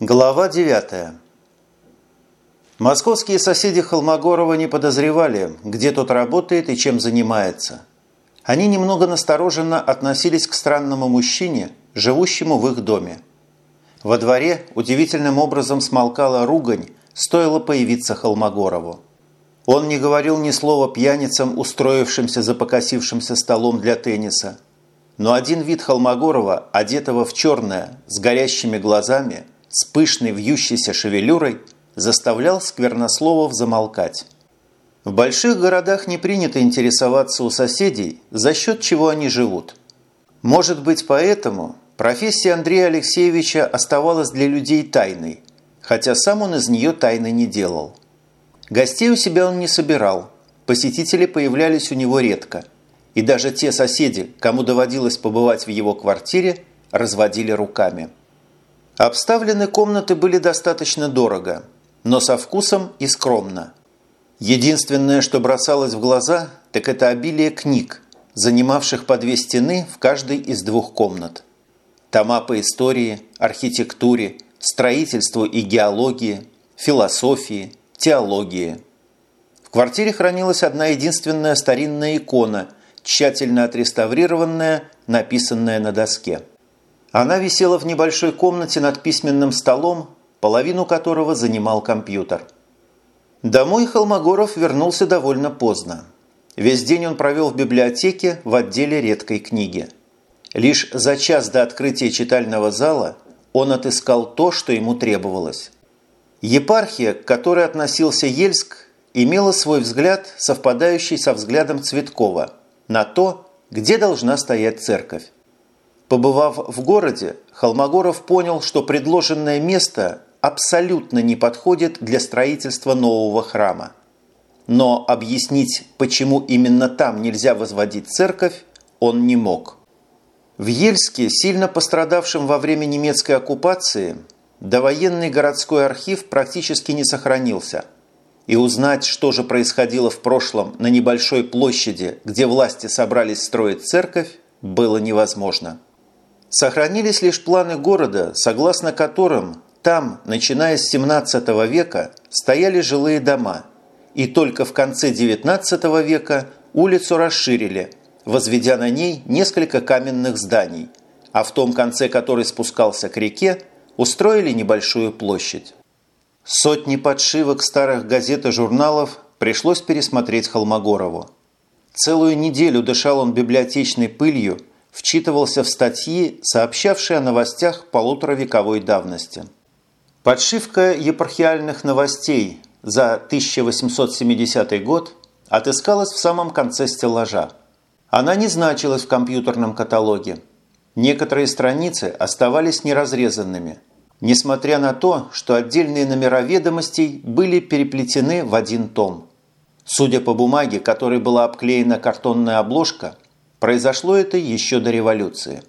Глава 9. Московские соседи Холмогорова не подозревали, где тот работает и чем занимается. Они немного настороженно относились к странному мужчине, живущему в их доме. Во дворе удивительным образом смолкала ругань, стоило появиться Холмогорову. Он не говорил ни слова пьяницам, устроившимся за покосившимся столом для тенниса. Но один вид Холмогорова, одетого в черное, с горящими глазами – с пышной вьющейся шевелюрой заставлял сквернословов замолкать. В больших городах не принято интересоваться у соседей, за счет чего они живут. Может быть, поэтому профессия Андрея Алексеевича оставалась для людей тайной, хотя сам он из нее тайны не делал. Гостей у себя он не собирал, посетители появлялись у него редко, и даже те соседи, кому доводилось побывать в его квартире, разводили руками. Обставлены комнаты были достаточно дорого, но со вкусом и скромно. Единственное, что бросалось в глаза, так это обилие книг, занимавших по две стены в каждой из двух комнат. Тома по истории, архитектуре, строительству и геологии, философии, теологии. В квартире хранилась одна единственная старинная икона, тщательно отреставрированная, написанная на доске. Она висела в небольшой комнате над письменным столом, половину которого занимал компьютер. Домой Холмогоров вернулся довольно поздно. Весь день он провел в библиотеке в отделе редкой книги. Лишь за час до открытия читального зала он отыскал то, что ему требовалось. Епархия, к которой относился Ельск, имела свой взгляд, совпадающий со взглядом Цветкова, на то, где должна стоять церковь. Побывав в городе, Холмогоров понял, что предложенное место абсолютно не подходит для строительства нового храма. Но объяснить, почему именно там нельзя возводить церковь, он не мог. В Ельске, сильно пострадавшем во время немецкой оккупации, довоенный городской архив практически не сохранился. И узнать, что же происходило в прошлом на небольшой площади, где власти собрались строить церковь, было невозможно. Сохранились лишь планы города, согласно которым там, начиная с 17 века, стояли жилые дома, и только в конце 19 века улицу расширили, возведя на ней несколько каменных зданий, а в том конце, который спускался к реке, устроили небольшую площадь. Сотни подшивок старых газет и журналов пришлось пересмотреть Холмогорову. Целую неделю дышал он библиотечной пылью – вчитывался в статьи, сообщавшие о новостях полуторавековой давности. Подшивка епархиальных новостей за 1870 год отыскалась в самом конце стеллажа. Она не значилась в компьютерном каталоге. Некоторые страницы оставались неразрезанными, несмотря на то, что отдельные номера ведомостей были переплетены в один том. Судя по бумаге, которой была обклеена картонная обложка – Произошло это еще до революции.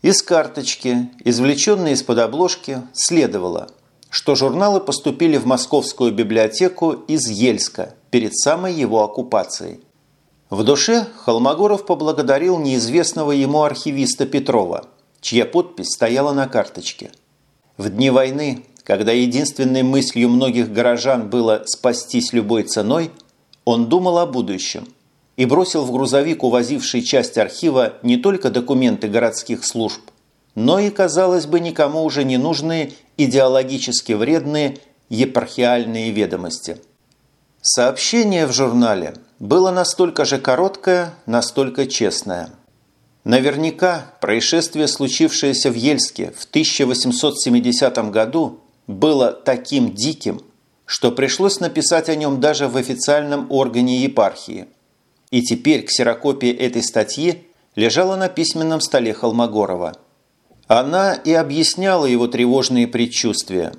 Из карточки, извлеченной из-под обложки, следовало, что журналы поступили в Московскую библиотеку из Ельска перед самой его оккупацией. В душе Холмогоров поблагодарил неизвестного ему архивиста Петрова, чья подпись стояла на карточке. В дни войны, когда единственной мыслью многих горожан было спастись любой ценой, он думал о будущем – и бросил в грузовик, увозивший часть архива, не только документы городских служб, но и, казалось бы, никому уже не нужные идеологически вредные епархиальные ведомости. Сообщение в журнале было настолько же короткое, настолько честное. Наверняка происшествие, случившееся в Ельске в 1870 году, было таким диким, что пришлось написать о нем даже в официальном органе епархии – и теперь ксерокопия этой статьи лежала на письменном столе Холмогорова. Она и объясняла его тревожные предчувствия,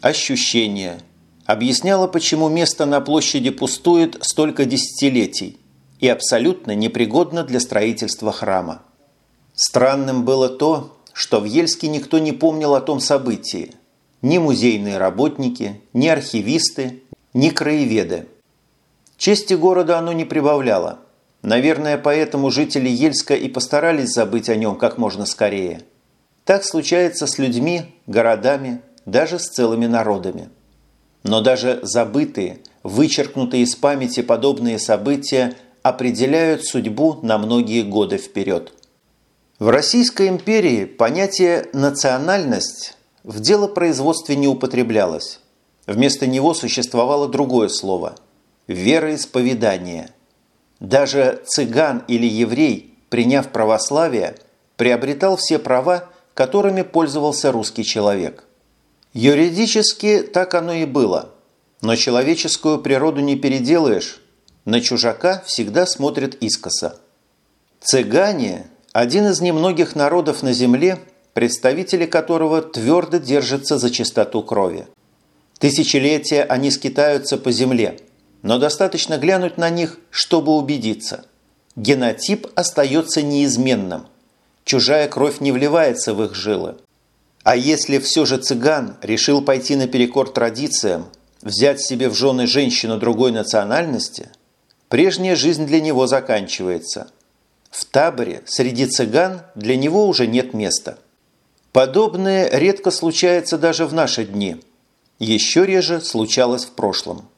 ощущения, объясняла, почему место на площади пустует столько десятилетий и абсолютно непригодно для строительства храма. Странным было то, что в Ельске никто не помнил о том событии. Ни музейные работники, ни архивисты, ни краеведы – Чести города оно не прибавляло. Наверное, поэтому жители Ельска и постарались забыть о нем как можно скорее. Так случается с людьми, городами, даже с целыми народами. Но даже забытые, вычеркнутые из памяти подобные события определяют судьбу на многие годы вперед. В Российской империи понятие «национальность» в делопроизводстве не употреблялось. Вместо него существовало другое слово – вероисповедание. Даже цыган или еврей, приняв православие, приобретал все права, которыми пользовался русский человек. Юридически так оно и было, но человеческую природу не переделаешь, на чужака всегда смотрят искоса. Цыгане – один из немногих народов на земле, представители которого твердо держатся за чистоту крови. Тысячелетия они скитаются по земле, но достаточно глянуть на них, чтобы убедиться. Генотип остается неизменным. Чужая кровь не вливается в их жилы. А если все же цыган решил пойти наперекор традициям, взять себе в жены женщину другой национальности, прежняя жизнь для него заканчивается. В таборе среди цыган для него уже нет места. Подобное редко случается даже в наши дни – еще реже случалось в прошлом.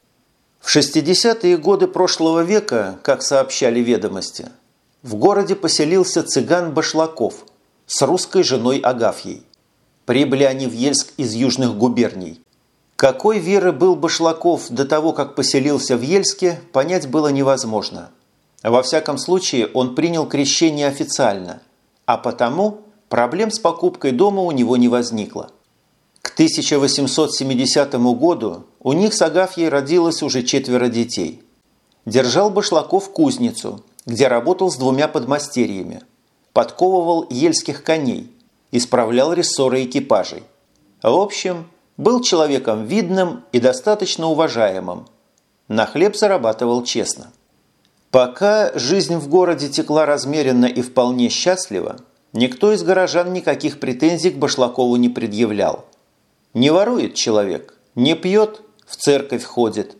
В 60-е годы прошлого века, как сообщали ведомости, в городе поселился цыган Башлаков с русской женой Агафьей. Прибыли они в Ельск из южных губерний. Какой веры был Башлаков до того, как поселился в Ельске, понять было невозможно. Во всяком случае, он принял крещение официально, а потому проблем с покупкой дома у него не возникло. К 1870 году у них с Агафьей родилось уже четверо детей. Держал Башлаков кузницу, где работал с двумя подмастерьями. Подковывал ельских коней, исправлял рессоры экипажей. В общем, был человеком видным и достаточно уважаемым. На хлеб зарабатывал честно. Пока жизнь в городе текла размеренно и вполне счастливо, никто из горожан никаких претензий к Башлакову не предъявлял. Не ворует человек, не пьет, в церковь ходит.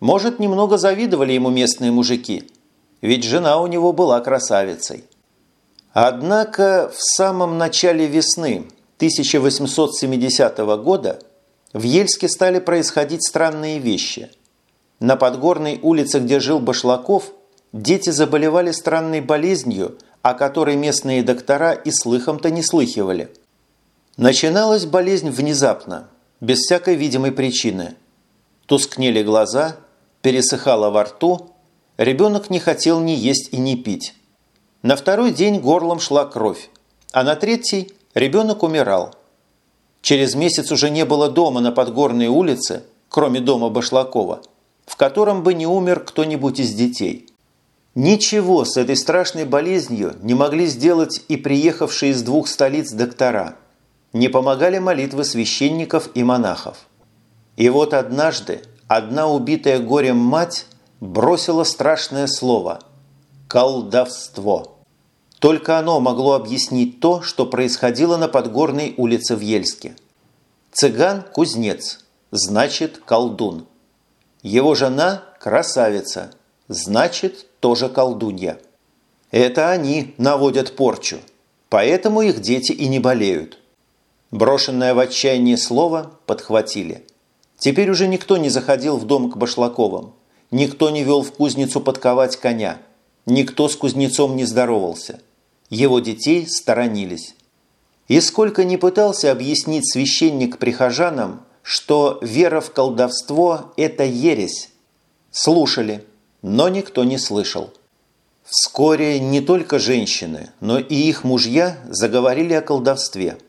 Может, немного завидовали ему местные мужики, ведь жена у него была красавицей. Однако в самом начале весны 1870 года в Ельске стали происходить странные вещи. На Подгорной улице, где жил Башлаков, дети заболевали странной болезнью, о которой местные доктора и слыхом-то не слыхивали – Начиналась болезнь внезапно, без всякой видимой причины. Тускнели глаза, пересыхало во рту, ребенок не хотел ни есть и ни пить. На второй день горлом шла кровь, а на третий ребенок умирал. Через месяц уже не было дома на Подгорной улице, кроме дома Башлакова, в котором бы не умер кто-нибудь из детей. Ничего с этой страшной болезнью не могли сделать и приехавшие из двух столиц доктора – не помогали молитвы священников и монахов. И вот однажды одна убитая горем мать бросила страшное слово – колдовство. Только оно могло объяснить то, что происходило на Подгорной улице в Ельске. Цыган – кузнец, значит колдун. Его жена – красавица, значит тоже колдунья. Это они наводят порчу, поэтому их дети и не болеют. Брошенное в отчаянии слово подхватили. Теперь уже никто не заходил в дом к Башлаковым. Никто не вел в кузницу подковать коня. Никто с кузнецом не здоровался. Его детей сторонились. И сколько ни пытался объяснить священник прихожанам, что вера в колдовство – это ересь. Слушали, но никто не слышал. Вскоре не только женщины, но и их мужья заговорили о колдовстве –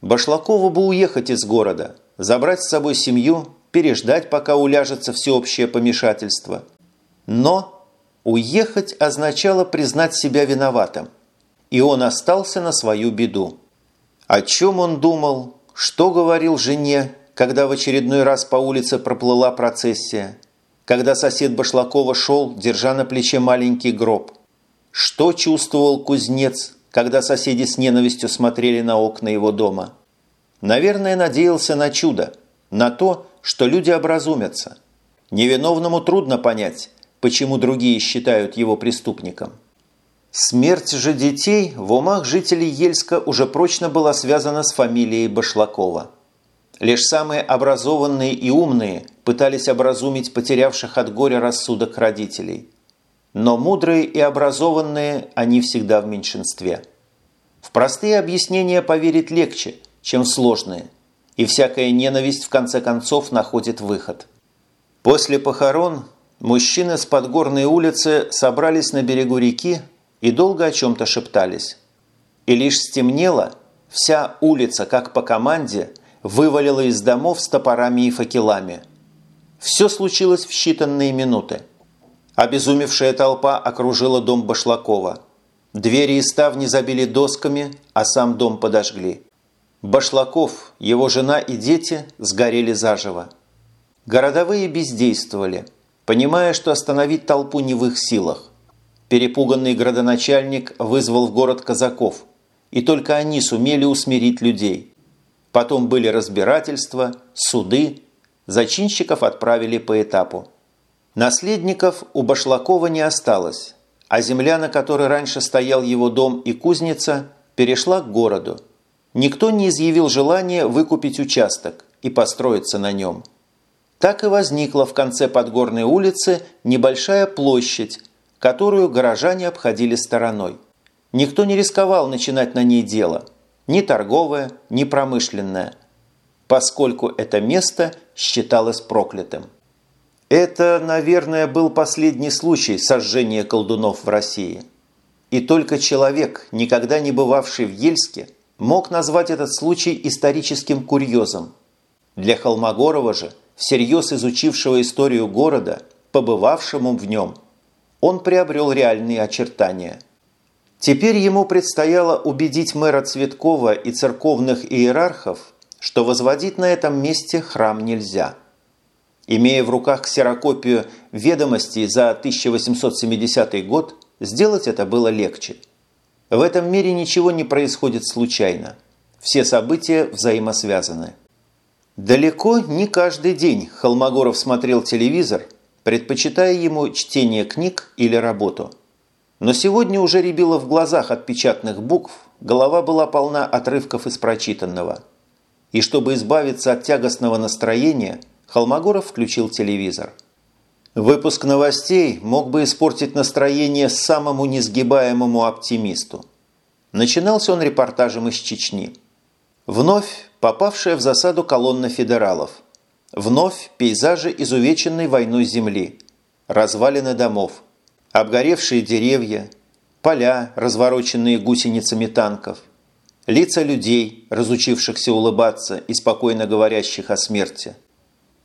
Башлакову бы уехать из города, забрать с собой семью, переждать, пока уляжется всеобщее помешательство. Но уехать означало признать себя виноватым, и он остался на свою беду. О чем он думал, что говорил жене, когда в очередной раз по улице проплыла процессия, когда сосед Башлакова шел, держа на плече маленький гроб. Что чувствовал кузнец, когда соседи с ненавистью смотрели на окна его дома. Наверное, надеялся на чудо, на то, что люди образумятся. Невиновному трудно понять, почему другие считают его преступником. Смерть же детей в умах жителей Ельска уже прочно была связана с фамилией Башлакова. Лишь самые образованные и умные пытались образумить потерявших от горя рассудок родителей. Но мудрые и образованные они всегда в меньшинстве. В простые объяснения поверить легче, чем в сложные, и всякая ненависть в конце концов находит выход. После похорон мужчины с Подгорной улицы собрались на берегу реки и долго о чем-то шептались. И лишь стемнело, вся улица, как по команде, вывалила из домов с топорами и факелами. Все случилось в считанные минуты. Обезумевшая толпа окружила дом Башлакова. Двери и ставни забили досками, а сам дом подожгли. Башлаков, его жена и дети сгорели заживо. Городовые бездействовали, понимая, что остановить толпу не в их силах. Перепуганный градоначальник вызвал в город казаков, и только они сумели усмирить людей. Потом были разбирательства, суды, зачинщиков отправили по этапу. Наследников у Башлакова не осталось, а земля, на которой раньше стоял его дом и кузница, перешла к городу. Никто не изъявил желания выкупить участок и построиться на нем. Так и возникла в конце Подгорной улицы небольшая площадь, которую горожане обходили стороной. Никто не рисковал начинать на ней дело – ни торговое, ни промышленное, поскольку это место считалось проклятым. Это, наверное, был последний случай сожжения колдунов в России. И только человек, никогда не бывавший в Ельске, мог назвать этот случай историческим курьезом. Для Холмогорова же, всерьез изучившего историю города, побывавшему в нем, он приобрел реальные очертания – Теперь ему предстояло убедить мэра Цветкова и церковных иерархов, что возводить на этом месте храм нельзя. Имея в руках ксерокопию ведомостей за 1870 год, сделать это было легче. В этом мире ничего не происходит случайно. Все события взаимосвязаны. Далеко не каждый день Холмогоров смотрел телевизор, предпочитая ему чтение книг или работу – но сегодня уже рябило в глазах от печатных букв, голова была полна отрывков из прочитанного. И чтобы избавиться от тягостного настроения, Холмогоров включил телевизор. Выпуск новостей мог бы испортить настроение самому несгибаемому оптимисту. Начинался он репортажем из Чечни. Вновь попавшая в засаду колонна федералов. Вновь пейзажи изувеченной войной земли. Развалины домов – обгоревшие деревья, поля, развороченные гусеницами танков, лица людей, разучившихся улыбаться и спокойно говорящих о смерти.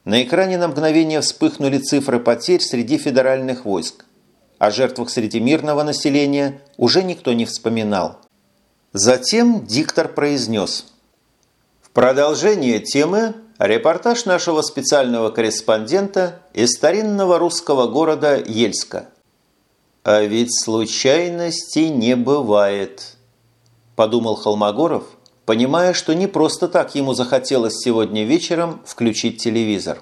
На экране на мгновение вспыхнули цифры потерь среди федеральных войск. О жертвах среди мирного населения уже никто не вспоминал. Затем диктор произнес. В продолжение темы репортаж нашего специального корреспондента из старинного русского города Ельска – «А ведь случайностей не бывает», – подумал Холмогоров, понимая, что не просто так ему захотелось сегодня вечером включить телевизор.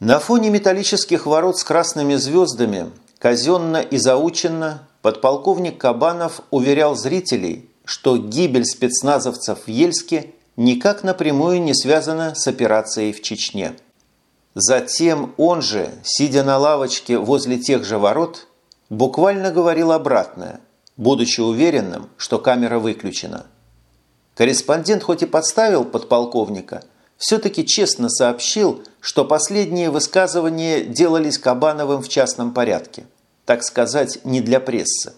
На фоне металлических ворот с красными звездами, казенно и заученно, подполковник Кабанов уверял зрителей, что гибель спецназовцев в Ельске никак напрямую не связана с операцией в Чечне. Затем он же, сидя на лавочке возле тех же ворот, буквально говорил обратное, будучи уверенным, что камера выключена. Корреспондент хоть и подставил подполковника, все-таки честно сообщил, что последние высказывания делались Кабановым в частном порядке, так сказать, не для прессы.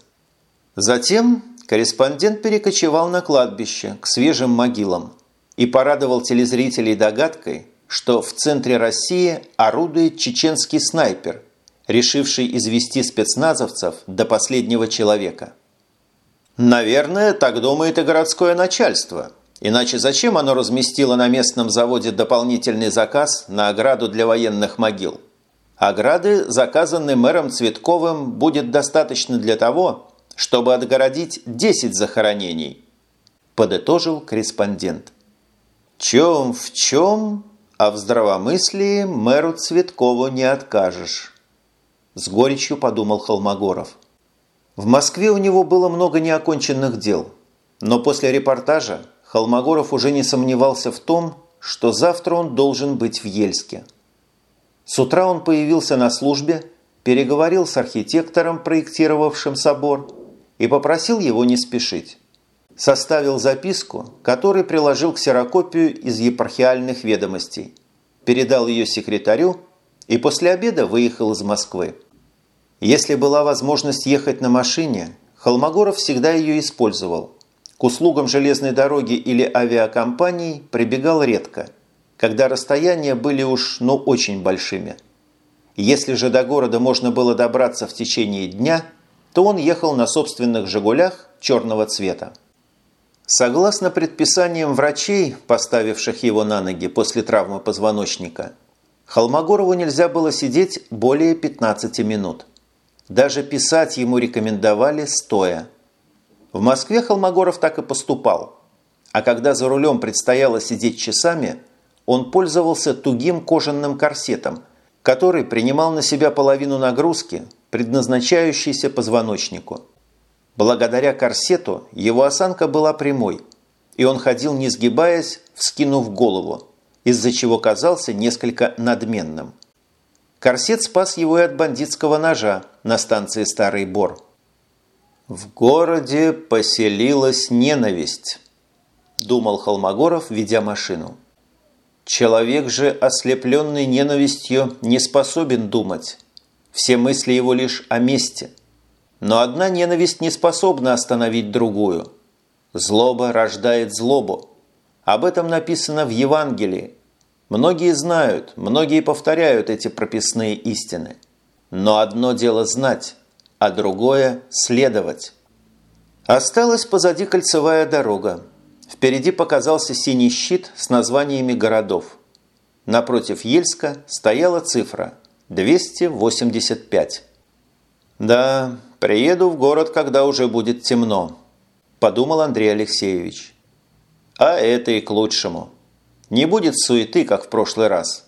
Затем корреспондент перекочевал на кладбище к свежим могилам и порадовал телезрителей догадкой, что в центре России орудует чеченский снайпер – решивший извести спецназовцев до последнего человека. Наверное, так думает и городское начальство. Иначе зачем оно разместило на местном заводе дополнительный заказ на ограду для военных могил? Ограды, заказанной мэром Цветковым, будет достаточно для того, чтобы отгородить 10 захоронений, подытожил корреспондент. Чем в чем, а в здравомыслии мэру Цветкову не откажешь. С горечью подумал Холмогоров. В Москве у него было много неоконченных дел. Но после репортажа Холмогоров уже не сомневался в том, что завтра он должен быть в Ельске. С утра он появился на службе, переговорил с архитектором, проектировавшим собор, и попросил его не спешить. Составил записку, который приложил ксерокопию из епархиальных ведомостей, передал ее секретарю и после обеда выехал из Москвы. Если была возможность ехать на машине, Холмогоров всегда ее использовал. К услугам железной дороги или авиакомпаний прибегал редко, когда расстояния были уж ну очень большими. Если же до города можно было добраться в течение дня, то он ехал на собственных «Жигулях» черного цвета. Согласно предписаниям врачей, поставивших его на ноги после травмы позвоночника, Холмогорову нельзя было сидеть более 15 минут. Даже писать ему рекомендовали стоя. В Москве Холмогоров так и поступал. А когда за рулем предстояло сидеть часами, он пользовался тугим кожаным корсетом, который принимал на себя половину нагрузки, предназначающейся позвоночнику. Благодаря корсету его осанка была прямой, и он ходил не сгибаясь, вскинув голову, из-за чего казался несколько надменным. Корсет спас его и от бандитского ножа на станции Старый Бор. «В городе поселилась ненависть», – думал Холмогоров, ведя машину. «Человек же, ослепленный ненавистью, не способен думать. Все мысли его лишь о мести – но одна ненависть не способна остановить другую. Злоба рождает злобу. Об этом написано в Евангелии. Многие знают, многие повторяют эти прописные истины. Но одно дело знать, а другое – следовать. Осталась позади кольцевая дорога. Впереди показался синий щит с названиями городов. Напротив Ельска стояла цифра – 285. Да, «Приеду в город, когда уже будет темно», – подумал Андрей Алексеевич. «А это и к лучшему. Не будет суеты, как в прошлый раз.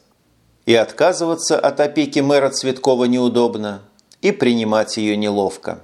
И отказываться от опеки мэра Цветкова неудобно, и принимать ее неловко».